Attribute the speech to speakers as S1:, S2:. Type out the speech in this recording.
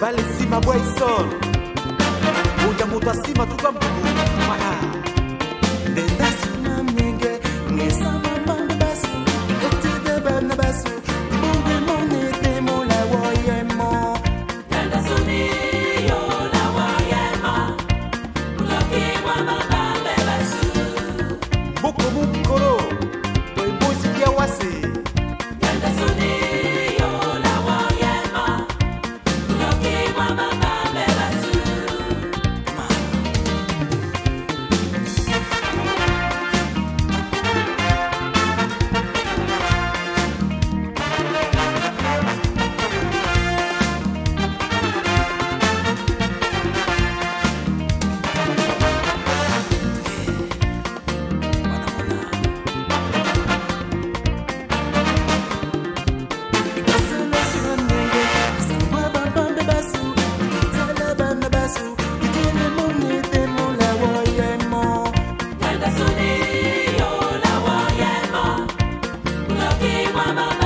S1: bale nsima bwa isol moja moto asima tuka mtuku mwana ndendasuna mnenge ngesama mambo basi etede bana basi mama.